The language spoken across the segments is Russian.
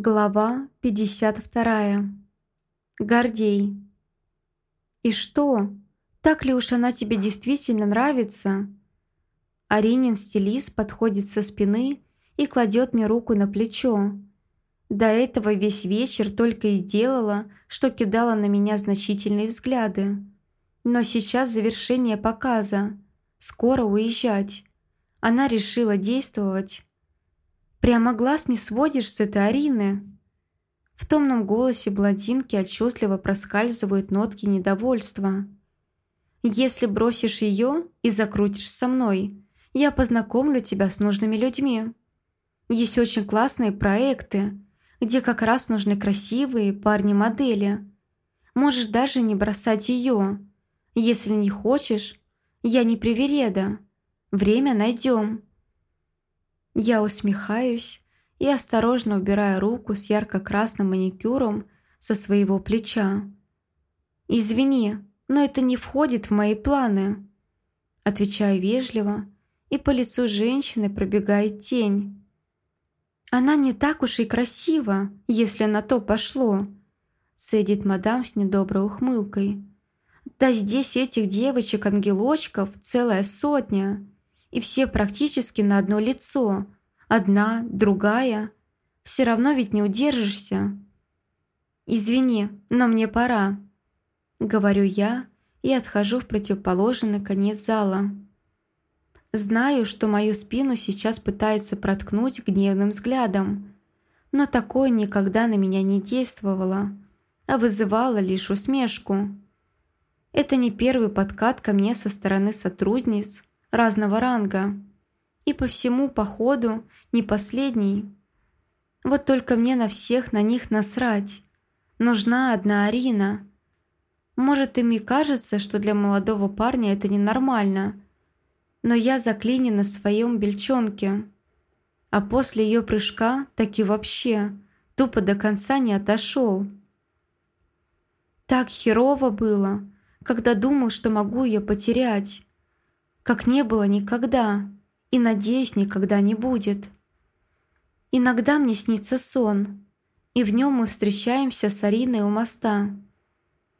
Глава 52. Гордей. «И что? Так ли уж она тебе действительно нравится?» Аринин стилист подходит со спины и кладет мне руку на плечо. До этого весь вечер только и делала, что кидала на меня значительные взгляды. Но сейчас завершение показа. Скоро уезжать. Она решила действовать Прямо глаз не сводишь с этой Арины?» В томном голосе блондинки отчетливо проскальзывают нотки недовольства. «Если бросишь ее и закрутишь со мной, я познакомлю тебя с нужными людьми. Есть очень классные проекты, где как раз нужны красивые парни-модели. Можешь даже не бросать ее. Если не хочешь, я не привереда. Время найдем». Я усмехаюсь и осторожно убираю руку с ярко-красным маникюром со своего плеча. «Извини, но это не входит в мои планы», отвечаю вежливо, и по лицу женщины пробегает тень. «Она не так уж и красива, если на то пошло», садит мадам с недоброй ухмылкой. «Да здесь этих девочек-ангелочков целая сотня и все практически на одно лицо. Одна, другая. Все равно ведь не удержишься. «Извини, но мне пора», — говорю я и отхожу в противоположный конец зала. Знаю, что мою спину сейчас пытаются проткнуть гневным взглядом, но такое никогда на меня не действовало, а вызывало лишь усмешку. Это не первый подкат ко мне со стороны сотрудниц, разного ранга. И по всему походу не последний. Вот только мне на всех на них насрать. Нужна одна Арина. Может, им и кажется, что для молодого парня это ненормально. Но я заклинена в своем бельчонке. А после ее прыжка так и вообще тупо до конца не отошел. Так херово было, когда думал, что могу ее потерять как не было никогда и, надеюсь, никогда не будет. Иногда мне снится сон, и в нем мы встречаемся с Ариной у моста.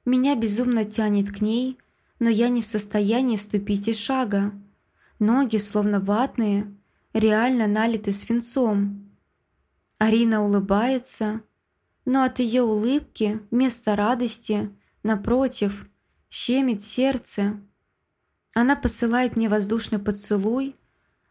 Меня безумно тянет к ней, но я не в состоянии ступить и шага. Ноги, словно ватные, реально налиты свинцом. Арина улыбается, но от ее улыбки вместо радости, напротив, щемит сердце. Она посылает мне воздушный поцелуй,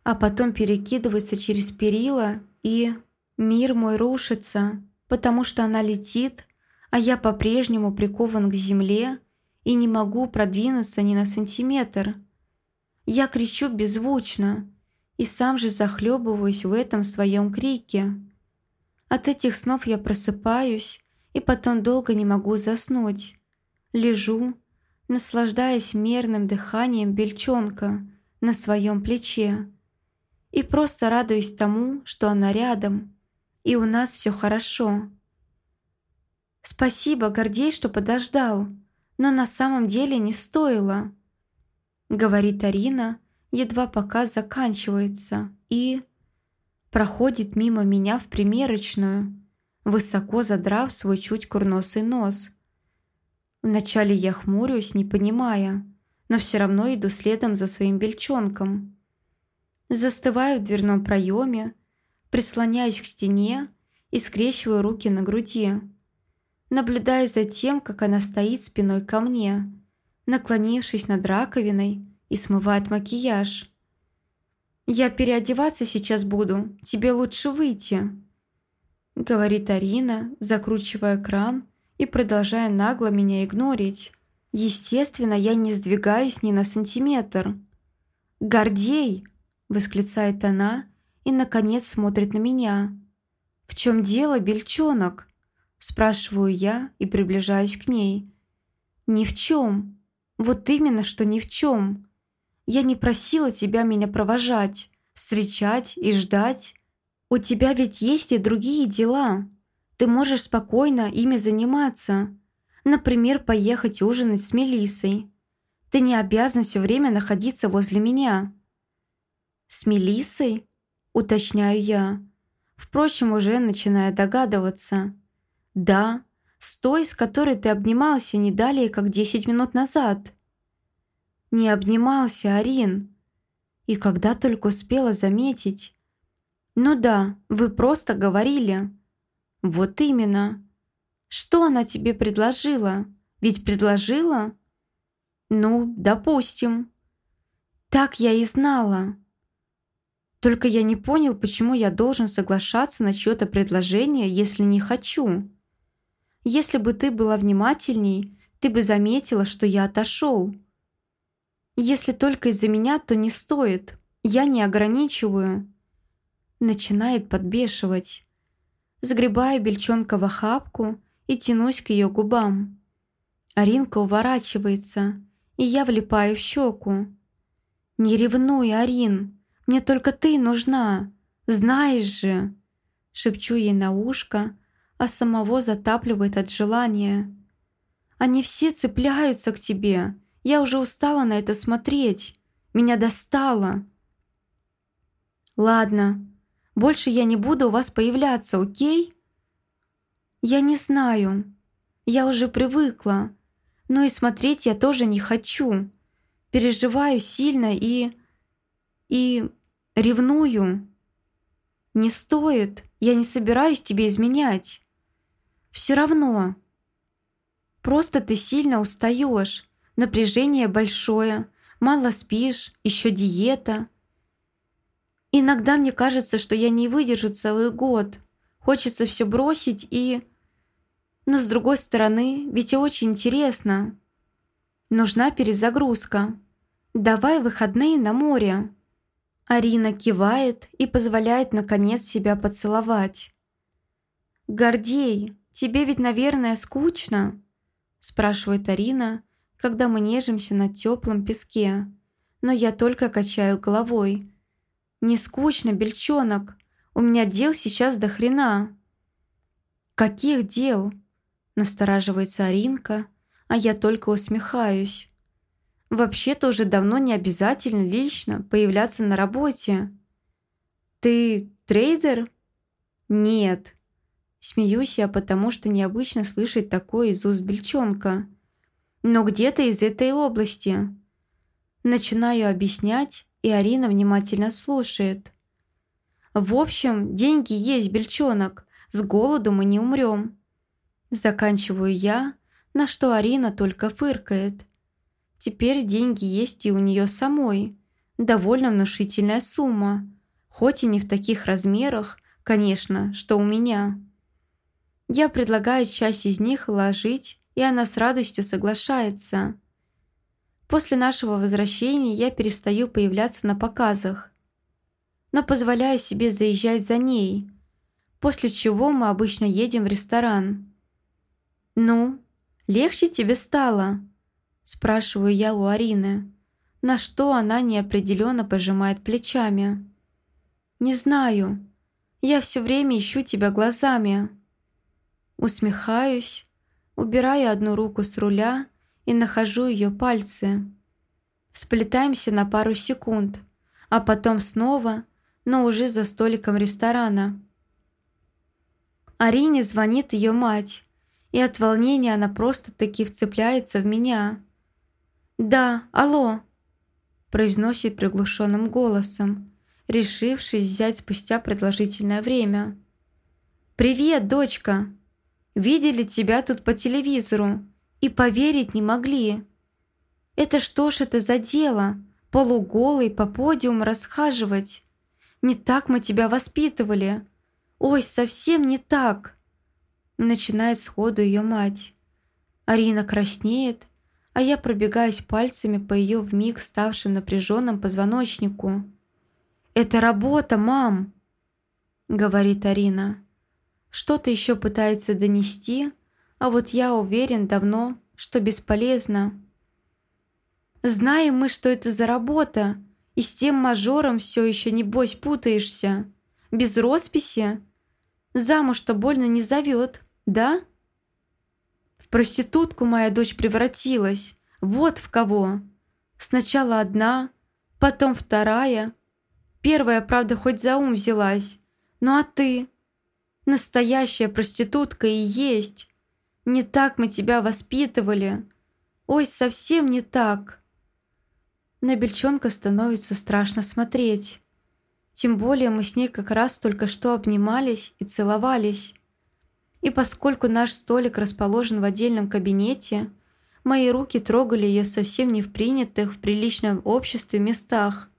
а потом перекидывается через перила, и мир мой рушится, потому что она летит, а я по-прежнему прикован к земле и не могу продвинуться ни на сантиметр. Я кричу беззвучно и сам же захлебываюсь в этом своем крике. От этих снов я просыпаюсь и потом долго не могу заснуть. Лежу, наслаждаясь мерным дыханием бельчонка на своем плече. И просто радуюсь тому, что она рядом, и у нас все хорошо. «Спасибо, Гордей, что подождал, но на самом деле не стоило», говорит Арина, едва показ заканчивается, и проходит мимо меня в примерочную, высоко задрав свой чуть курносый нос – Вначале я хмурюсь, не понимая, но все равно иду следом за своим бельчонком. Застываю в дверном проеме, прислоняюсь к стене и скрещиваю руки на груди. Наблюдаю за тем, как она стоит спиной ко мне, наклонившись над раковиной и смывает макияж. «Я переодеваться сейчас буду, тебе лучше выйти», — говорит Арина, закручивая кран и продолжая нагло меня игнорить. Естественно, я не сдвигаюсь ни на сантиметр. «Гордей!» – восклицает она и, наконец, смотрит на меня. «В чем дело, бельчонок?» – спрашиваю я и приближаюсь к ней. «Ни в чем. Вот именно, что ни в чем. Я не просила тебя меня провожать, встречать и ждать. У тебя ведь есть и другие дела». Ты можешь спокойно ими заниматься. Например, поехать ужинать с Мелиссой. Ты не обязан все время находиться возле меня». «С Мелиссой?» – уточняю я. Впрочем, уже начиная догадываться. Да, с той, с которой ты обнимался не далее, как десять минут назад. Не обнимался, Арин. И когда только успела заметить. Ну да, вы просто говорили. Вот именно. Что она тебе предложила? Ведь предложила? Ну, допустим. Так я и знала. Только я не понял, почему я должен соглашаться на чьё-то предложение, если не хочу. Если бы ты была внимательней, ты бы заметила, что я отошел. Если только из-за меня, то не стоит. Я не ограничиваю. Начинает подбешивать. Загребаю бельчонка в охапку и тянусь к ее губам. Аринка уворачивается, и я влипаю в щеку. «Не ревнуй, Арин, мне только ты нужна, знаешь же!» Шепчу ей на ушко, а самого затапливает от желания. «Они все цепляются к тебе, я уже устала на это смотреть, меня достало!» «Ладно, больше я не буду у вас появляться, окей?» «Я не знаю. Я уже привыкла. Но и смотреть я тоже не хочу. Переживаю сильно и... и... ревную. Не стоит. Я не собираюсь тебе изменять. Все равно. Просто ты сильно устаешь. Напряжение большое. Мало спишь. Еще диета. Иногда мне кажется, что я не выдержу целый год. Хочется все бросить и... Но с другой стороны, ведь очень интересно. Нужна перезагрузка. Давай выходные на море. Арина кивает и позволяет наконец себя поцеловать. «Гордей, тебе ведь, наверное, скучно?» спрашивает Арина, когда мы нежимся на теплом песке. Но я только качаю головой. «Не скучно, бельчонок. У меня дел сейчас до хрена». «Каких дел?» Настораживается Аринка, а я только усмехаюсь. Вообще-то уже давно не обязательно лично появляться на работе. «Ты трейдер?» «Нет». Смеюсь я, потому что необычно слышать такое из уст бельчонка. «Но где-то из этой области». Начинаю объяснять, и Арина внимательно слушает. «В общем, деньги есть, бельчонок. С голоду мы не умрем». Заканчиваю я, на что Арина только фыркает. Теперь деньги есть и у нее самой. Довольно внушительная сумма. Хоть и не в таких размерах, конечно, что у меня. Я предлагаю часть из них вложить, и она с радостью соглашается. После нашего возвращения я перестаю появляться на показах, но позволяю себе заезжать за ней, после чего мы обычно едем в ресторан. «Ну, легче тебе стало?» Спрашиваю я у Арины, на что она неопределенно пожимает плечами. «Не знаю. Я все время ищу тебя глазами». Усмехаюсь, убираю одну руку с руля и нахожу ее пальцы. Сплетаемся на пару секунд, а потом снова, но уже за столиком ресторана. Арине звонит ее мать, и от волнения она просто-таки вцепляется в меня. «Да, алло», – произносит приглушенным голосом, решившись взять спустя продолжительное время. «Привет, дочка! Видели тебя тут по телевизору и поверить не могли. Это что ж это за дело, полуголый по подиуму расхаживать? Не так мы тебя воспитывали. Ой, совсем не так!» Начинает сходу ее мать. Арина краснеет, а я пробегаюсь пальцами по ее вмиг ставшим напряженным позвоночнику. «Это работа, мам!» — говорит Арина. Что-то еще пытается донести, а вот я уверен давно, что бесполезно. Знаем мы, что это за работа, и с тем мажором все еще небось путаешься. Без росписи? Замуж-то больно не зовет да? В проститутку моя дочь превратилась. Вот в кого. Сначала одна, потом вторая. Первая, правда, хоть за ум взялась, Ну а ты? Настоящая проститутка и есть. Не так мы тебя воспитывали. Ой, совсем не так. На Бельчонка становится страшно смотреть. Тем более мы с ней как раз только что обнимались и целовались. И поскольку наш столик расположен в отдельном кабинете, мои руки трогали ее совсем не в принятых в приличном обществе местах.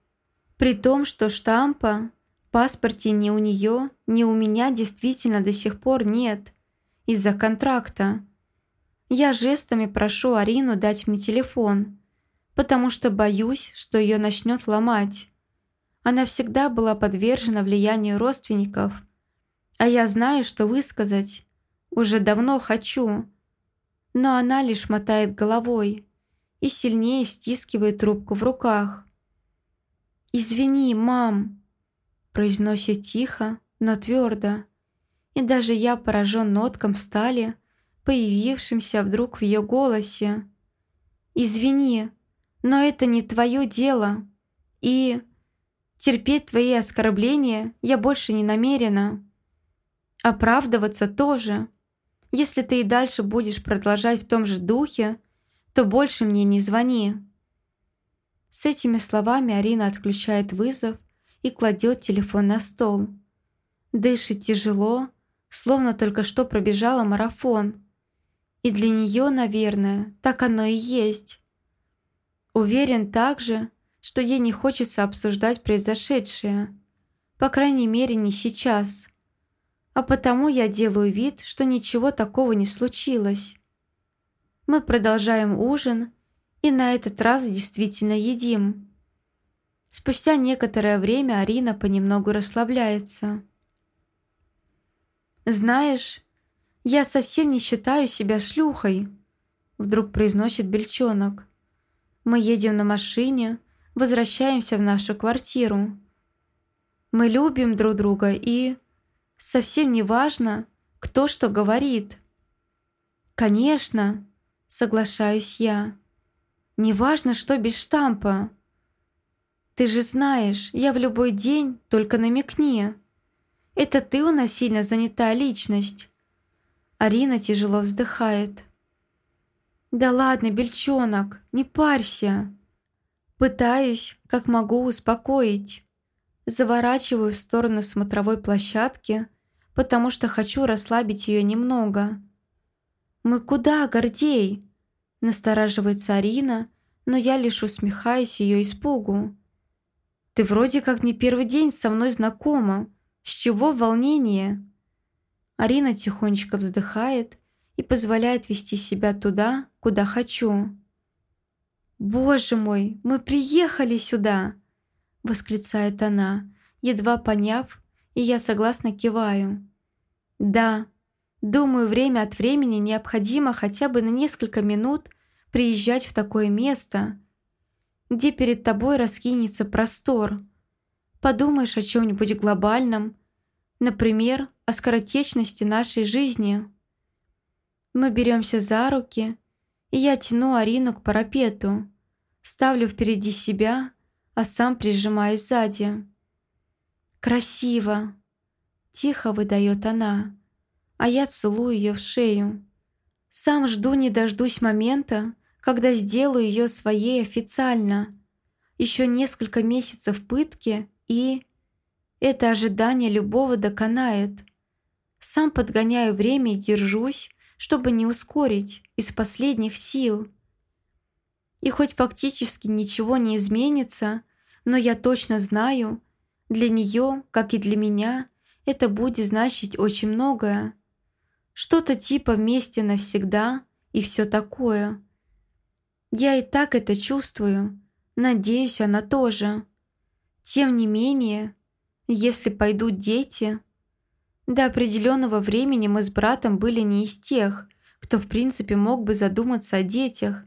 При том, что штампа в паспорте ни у нее, ни у меня действительно до сих пор нет. Из-за контракта. Я жестами прошу Арину дать мне телефон, потому что боюсь, что ее начнет ломать. Она всегда была подвержена влиянию родственников, а я знаю, что высказать. Уже давно хочу. Но она лишь мотает головой и сильнее стискивает трубку в руках. «Извини, мам», – произносит тихо, но твердо. И даже я поражен нотком стали, появившимся вдруг в ее голосе. «Извини, но это не твое дело. И терпеть твои оскорбления я больше не намерена. Оправдываться тоже. Если ты и дальше будешь продолжать в том же духе, то больше мне не звони». С этими словами Арина отключает вызов и кладет телефон на стол. Дышит тяжело, словно только что пробежала марафон. И для нее, наверное, так оно и есть. Уверен также, что ей не хочется обсуждать произошедшее. По крайней мере, не сейчас. А потому я делаю вид, что ничего такого не случилось. Мы продолжаем ужин и на этот раз действительно едим. Спустя некоторое время Арина понемногу расслабляется. «Знаешь, я совсем не считаю себя шлюхой», вдруг произносит Бельчонок. Мы едем на машине, возвращаемся в нашу квартиру. Мы любим друг друга и... Совсем не важно, кто что говорит. «Конечно», соглашаюсь я. Неважно, что без штампа. Ты же знаешь, я в любой день только намекни. Это ты у нас сильно занятая личность. Арина тяжело вздыхает. Да ладно, бельчонок, не парься. Пытаюсь, как могу, успокоить. Заворачиваю в сторону смотровой площадки, потому что хочу расслабить ее немного. «Мы куда, Гордей?» Настораживается Арина, но я лишь усмехаюсь ее испугу. «Ты вроде как не первый день со мной знакома. С чего волнение?» Арина тихонечко вздыхает и позволяет вести себя туда, куда хочу. «Боже мой, мы приехали сюда!» восклицает она, едва поняв, и я согласно киваю. «Да, Думаю, время от времени необходимо хотя бы на несколько минут приезжать в такое место, где перед тобой раскинется простор. Подумаешь о чем-нибудь глобальном, например, о скоротечности нашей жизни. Мы беремся за руки, и я тяну Арину к парапету, ставлю впереди себя, а сам прижимаюсь сзади. «Красиво!» – тихо выдает она а я целую ее в шею. Сам жду не дождусь момента, когда сделаю ее своей официально. Еще несколько месяцев пытки и... Это ожидание любого доконает. Сам подгоняю время и держусь, чтобы не ускорить, из последних сил. И хоть фактически ничего не изменится, но я точно знаю, для нее, как и для меня, это будет значить очень многое. Что-то типа вместе навсегда и все такое. Я и так это чувствую. Надеюсь, она тоже. Тем не менее, если пойдут дети... До определенного времени мы с братом были не из тех, кто в принципе мог бы задуматься о детях.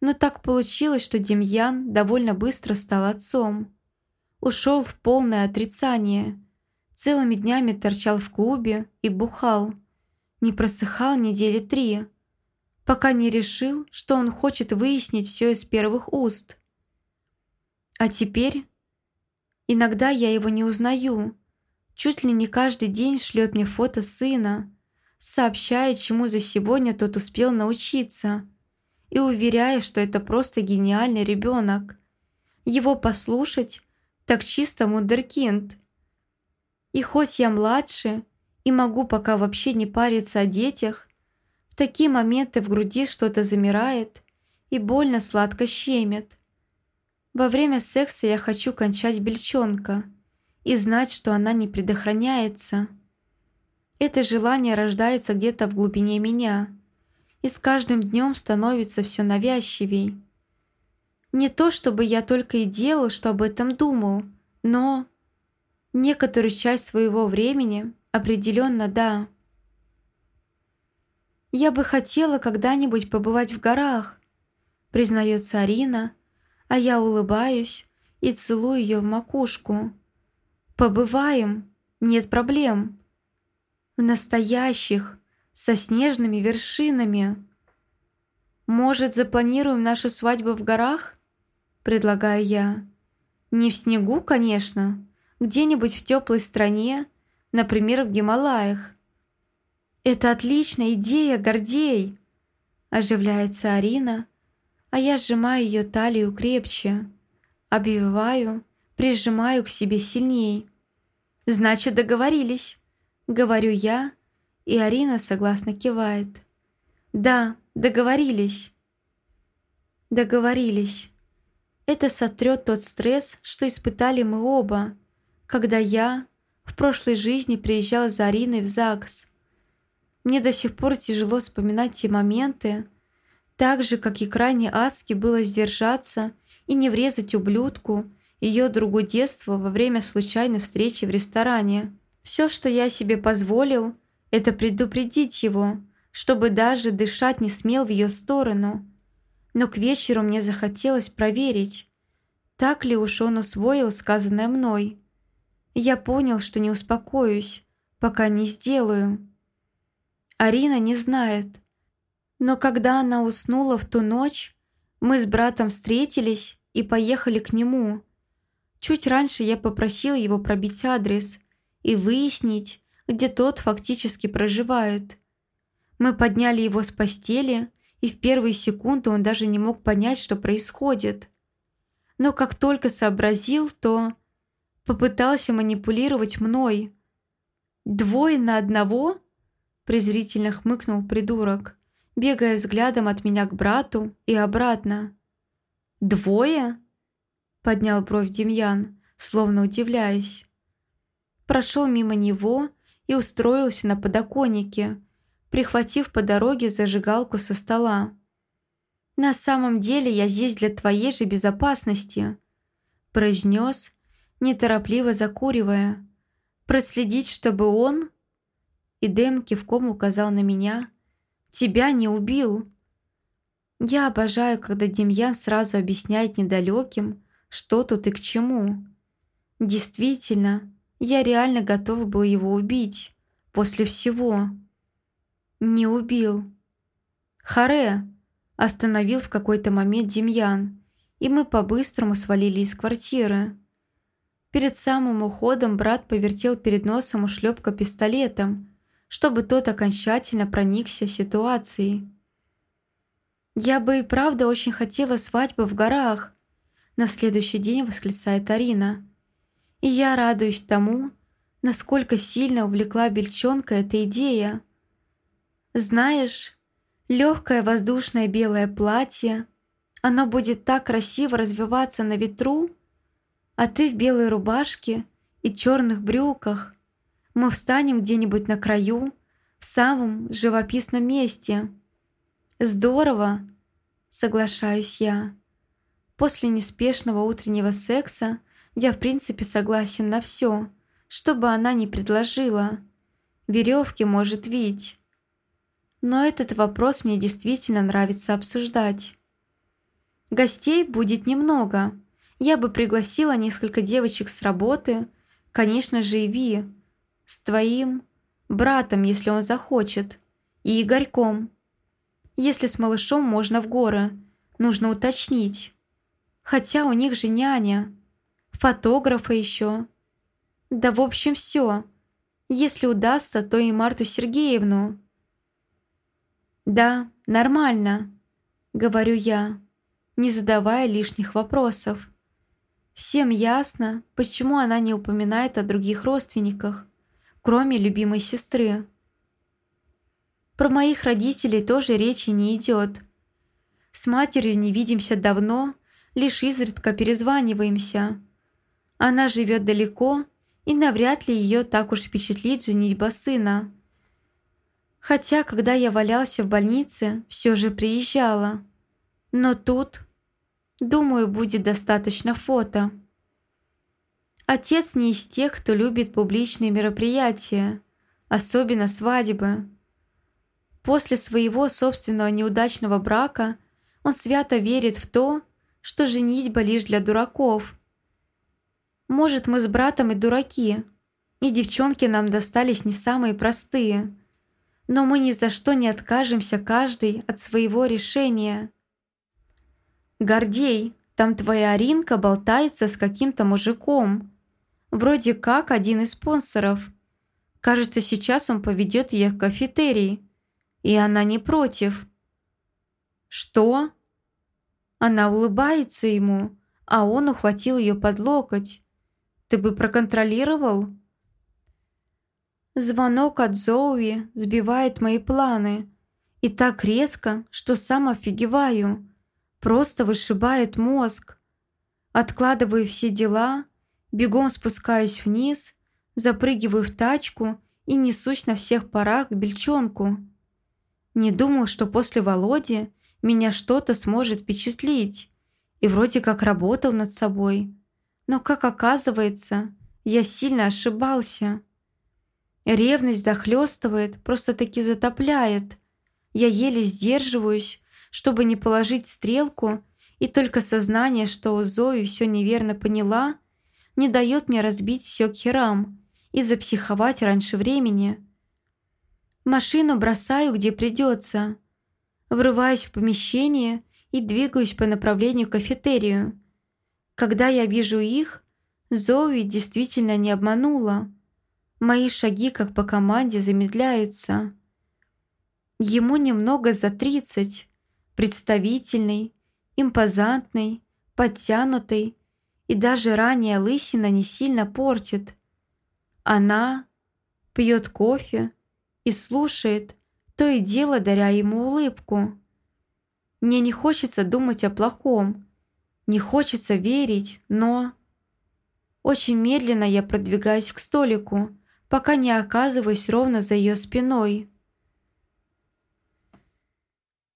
Но так получилось, что Демьян довольно быстро стал отцом. Ушел в полное отрицание. Целыми днями торчал в клубе и бухал не просыхал недели три, пока не решил, что он хочет выяснить все из первых уст. А теперь иногда я его не узнаю, Чуть ли не каждый день шлет мне фото сына, сообщает, чему за сегодня тот успел научиться, и уверяя, что это просто гениальный ребенок. Его послушать – так чисто мундеркинд. И хоть я младше и могу пока вообще не париться о детях, в такие моменты в груди что-то замирает и больно сладко щемит. Во время секса я хочу кончать бельчонка и знать, что она не предохраняется. Это желание рождается где-то в глубине меня и с каждым днем становится все навязчивей. Не то, чтобы я только и делал, что об этом думал, но некоторую часть своего времени определенно да. «Я бы хотела когда-нибудь побывать в горах», признается Арина, а я улыбаюсь и целую ее в макушку. «Побываем, нет проблем». В настоящих, со снежными вершинами. «Может, запланируем нашу свадьбу в горах?» Предлагаю я. «Не в снегу, конечно, где-нибудь в теплой стране, например, в Гималаях». «Это отличная идея, Гордей!» Оживляется Арина, а я сжимаю ее талию крепче, обвиваю, прижимаю к себе сильней. «Значит, договорились», — говорю я, и Арина согласно кивает. «Да, договорились». Договорились. Это сотрет тот стресс, что испытали мы оба, когда я в прошлой жизни приезжала за Ариной в ЗАГС. Мне до сих пор тяжело вспоминать те моменты, так же, как и крайне адски было сдержаться и не врезать ублюдку ее другу детства во время случайной встречи в ресторане. Все, что я себе позволил, это предупредить его, чтобы даже дышать не смел в ее сторону. Но к вечеру мне захотелось проверить, так ли уж он усвоил сказанное мной. Я понял, что не успокоюсь, пока не сделаю. Арина не знает, но когда она уснула в ту ночь, мы с братом встретились и поехали к нему. Чуть раньше я попросил его пробить адрес и выяснить, где тот фактически проживает. Мы подняли его с постели, и в первые секунды он даже не мог понять, что происходит. Но как только сообразил, то попытался манипулировать мной. «Двое на одного?» – презрительно хмыкнул придурок бегая взглядом от меня к брату и обратно. «Двое?» – поднял бровь Демьян, словно удивляясь. Прошел мимо него и устроился на подоконнике, прихватив по дороге зажигалку со стола. «На самом деле я здесь для твоей же безопасности», – произнес, неторопливо закуривая. «Проследить, чтобы он...» И Дэм кивком указал на меня – тебя не убил». Я обожаю, когда Демьян сразу объясняет недалеким, что тут и к чему. Действительно, я реально готова был его убить. После всего. Не убил. Харе остановил в какой-то момент Демьян, и мы по-быстрому свалили из квартиры. Перед самым уходом брат повертел перед носом ушлепка пистолетом, чтобы тот окончательно проникся ситуацией. «Я бы и правда очень хотела свадьбу в горах», на следующий день восклицает Арина. «И я радуюсь тому, насколько сильно увлекла Бельчонка эта идея. Знаешь, легкое воздушное белое платье, оно будет так красиво развиваться на ветру, а ты в белой рубашке и черных брюках – мы встанем где-нибудь на краю, в самом живописном месте. Здорово, соглашаюсь я. После неспешного утреннего секса я в принципе согласен на все, что бы она ни предложила. Веревки может вить. Но этот вопрос мне действительно нравится обсуждать. Гостей будет немного. Я бы пригласила несколько девочек с работы, конечно же и Ви, с твоим братом, если он захочет, и Игорьком. Если с малышом можно в горы, нужно уточнить. Хотя у них же няня, фотографа еще. Да в общем все. Если удастся, то и Марту Сергеевну. «Да, нормально», — говорю я, не задавая лишних вопросов. Всем ясно, почему она не упоминает о других родственниках, кроме любимой сестры. Про моих родителей тоже речи не идет. С матерью не видимся давно, лишь изредка перезваниваемся. Она живет далеко, и навряд ли ее так уж впечатлит женитьба сына. Хотя, когда я валялся в больнице, все же приезжала. Но тут, думаю, будет достаточно фото. Отец не из тех, кто любит публичные мероприятия, особенно свадьбы. После своего собственного неудачного брака он свято верит в то, что женитьба лишь для дураков. Может, мы с братом и дураки, и девчонки нам достались не самые простые, но мы ни за что не откажемся каждый от своего решения. Гордей, там твоя Аринка болтается с каким-то мужиком. Вроде как один из спонсоров. Кажется, сейчас он поведет ее в кафетерий и она не против. «Что?» Она улыбается ему, а он ухватил ее под локоть. «Ты бы проконтролировал?» Звонок от Зоуи сбивает мои планы. И так резко, что сам офигеваю. Просто вышибает мозг. Откладываю все дела, бегом спускаюсь вниз, запрыгиваю в тачку и несусь на всех парах к бельчонку. Не думал, что после Володи меня что-то сможет впечатлить. И вроде как работал над собой. Но, как оказывается, я сильно ошибался. Ревность захлестывает, просто-таки затопляет. Я еле сдерживаюсь, чтобы не положить стрелку, и только сознание, что у Зои все неверно поняла, не дает мне разбить все к херам и запсиховать раньше времени. Машину бросаю, где придется. Врываюсь в помещение и двигаюсь по направлению к кафетерию. Когда я вижу их, Зои действительно не обманула. Мои шаги, как по команде, замедляются. Ему немного за тридцать, представительный, импозантный, подтянутый, и даже ранее лысина не сильно портит. Она пьет кофе, и слушает, то и дело даря ему улыбку. Мне не хочется думать о плохом, не хочется верить, но... Очень медленно я продвигаюсь к столику, пока не оказываюсь ровно за ее спиной.